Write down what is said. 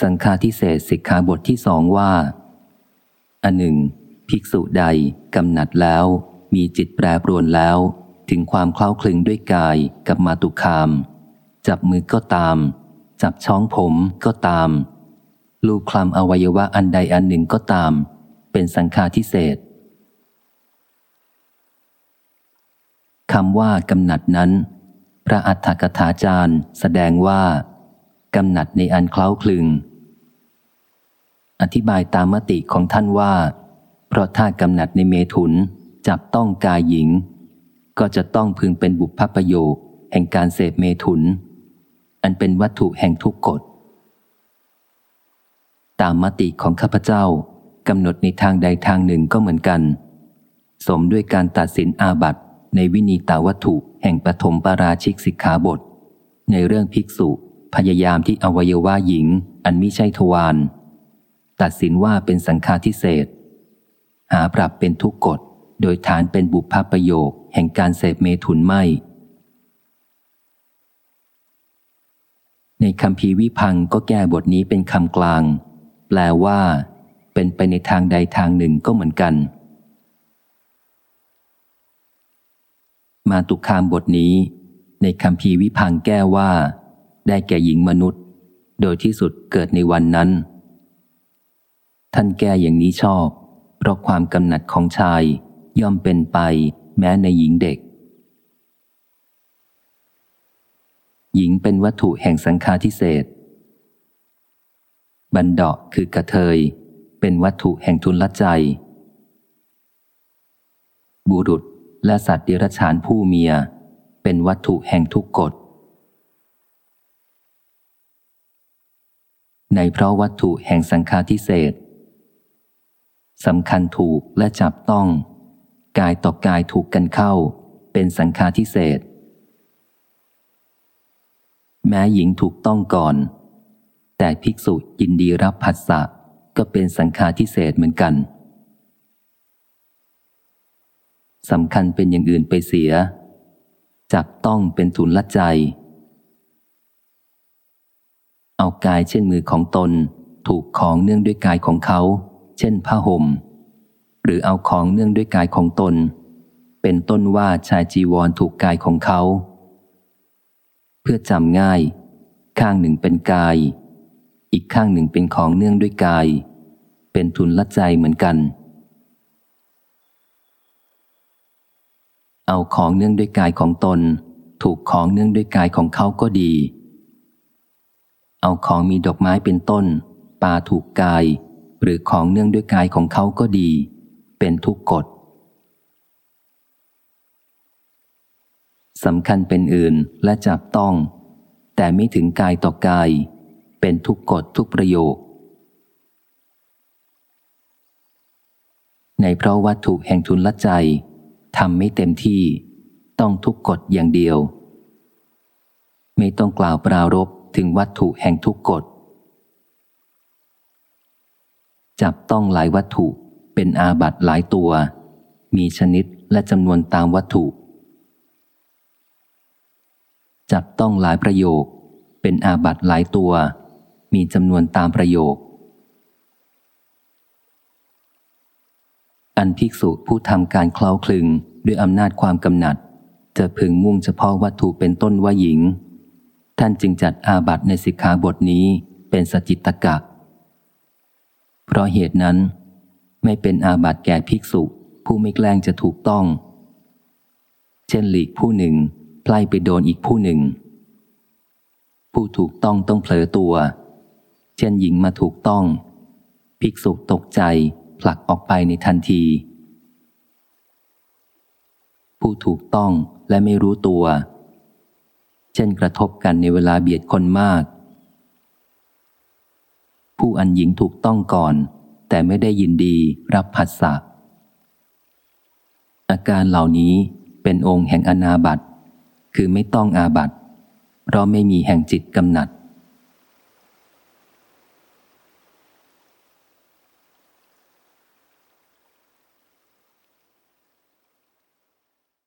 สังฆาทิเศษสิกขาบทที่สองว่า อันหนึ่ง ภิกษุใดกำหนัดแล้ว มีจิตแปรปรวนแล้ว ถึงความเคล้าคลึงด้วยกายกับมาตุคาม จับมือก็ตาม จับช้องผมก็ตาม ลูกคลำอวัยวะอันใดอันหนึ่งก็ตาม เป็นสังฆาทิเศษคำว่ากำหนัดนั้น พระอัฏฐกถาจารย์แสดงว่า กำหนัดในอันเคล้าคลึง อธิบายตามมติของท่านว่า เพราะถ้ากำหนัดในเมถุนจับต้องกายหญิง ก็จะต้องพึงเป็นบุพประโยคแห่งการเสพเมถุน อันเป็นวัตถุแห่งทุกกฎ ตามมติของข้าพเจ้ากำหนดในทางใดทางหนึ่งก็เหมือนกัน สมด้วยการตัดสินอาบัตในวินีตาวัตถุแห่งปฐมปราชิกสิกขาบท ในเรื่องภิกษุ พยายามที่อวัยวะหญิง อันมิใช่ทวารตัดสินว่าเป็นสังฆาทิเศษ หาปรับเป็นทุกกฎ โดยฐานเป็นบุพประโยคแห่งการเสพเมถุนไม่ ในคำพีวิพังก็แก้บทนี้เป็นคำกลาง แปลว่า เป็นไปในทางใดทางหนึ่งก็เหมือนกัน มาตุคามบทนี้ ในคำพีวิพังแก้ว่า ได้แก่หญิงมนุษย์ โดยที่สุดเกิดในวันนั้น ท่านแก้อย่างนี้ชอบ เพราะความกำหนัดของชายย่อมเป็นไปแม้ในหญิงเด็ก หญิงเป็นวัตถุแห่งสังฆาทิเศษบันดาคือกระเทย เป็นวัตถุแห่งทุนละใจ บุรุษและสัตว์เดรัจฉานผู้เมีย เป็นวัตถุแห่งทุกกฎ ในเพราะวัตถุแห่งสังฆาทิเศษสำคัญถูกและจับต้อง กายต่อกายถูกกันเข้า เป็นสังฆาทิเศษแม้หญิงถูกต้องก่อน แต่ภิกษุยินดีรับผัสสะก็เป็นสังฆาทิเศษเหมือนกันสำคัญเป็นอย่างอื่นไปเสีย จักต้องเป็นทุนละใจ เอากายเช่นมือของตน ถูกของเนื่องด้วยกายของเขา เช่นผ้าห่ม หรือเอาของเนื่องด้วยกายของตน เป็นต้นว่าชายจีวรถูกกายของเขา เพื่อจำง่าย ข้างหนึ่งเป็นกาย อีกข้างหนึ่งเป็นของเนื่องด้วยกาย เป็นทุนละใจเหมือนกัน เอาของเนื่องด้วยกายของตน ถูกของเนื่องด้วยกายของเขาก็ดี เอาของมีดอกไม้เป็นต้น ปาถูกกาย หรือของเนื่องด้วยกายของเขาก็ดี เป็นทุกกฎสำคัญเป็นอื่นและจับต้อง แต่ไม่ถึงกายต่อกาย เป็นทุกกฎทุกประโยค ในเพราะวัตถุแห่งทุนละใจทำไม่เต็มที่ ต้องทุกกฎอย่างเดียว ไม่ต้องกล่าวปรารบ ถึงวัตถุแห่งทุกกฎ จับต้องหลายวัตถุเป็นอาบัตหลายตัว มีชนิดและจำนวนตามวัตถุ จับต้องหลายประโยค เป็นอาบัตหลายตัว มีจำนวนตามประโยค อันภิกษุผู้ทำการเคล้าคลึงด้วยอำนาจความกำหนัด จะพึงมุ่งเฉพาะวัตถุเป็นต้นว่าหญิง ท่านจึงจัดอาบัตในสิกขาบทนี้เป็นสจิตตกะ เพราะเหตุนั้นไม่เป็นอาบัตแก่ภิกษุผู้ไม่แกล้งจะถูกต้อง เช่นหลีกผู้หนึ่งไพล่ไปโดนอีกผู้หนึ่ง ผู้ถูกต้องต้องเผลอตัว เช่นหญิงมาถูกต้อง ภิกษุตกใจผลักออกไปในทันที ผู้ถูกต้องและไม่รู้ตัว เช่นกระทบกันในเวลาเบียดคนมาก ผู้อันหญิงถูกต้องก่อน แต่ไม่ได้ยินดีรับผัสสะอาการเหล่านี้เป็นองค์แห่งอนาบัตคือไม่ต้องอาบัตเพราะไม่มีแห่งจิตกำหนัด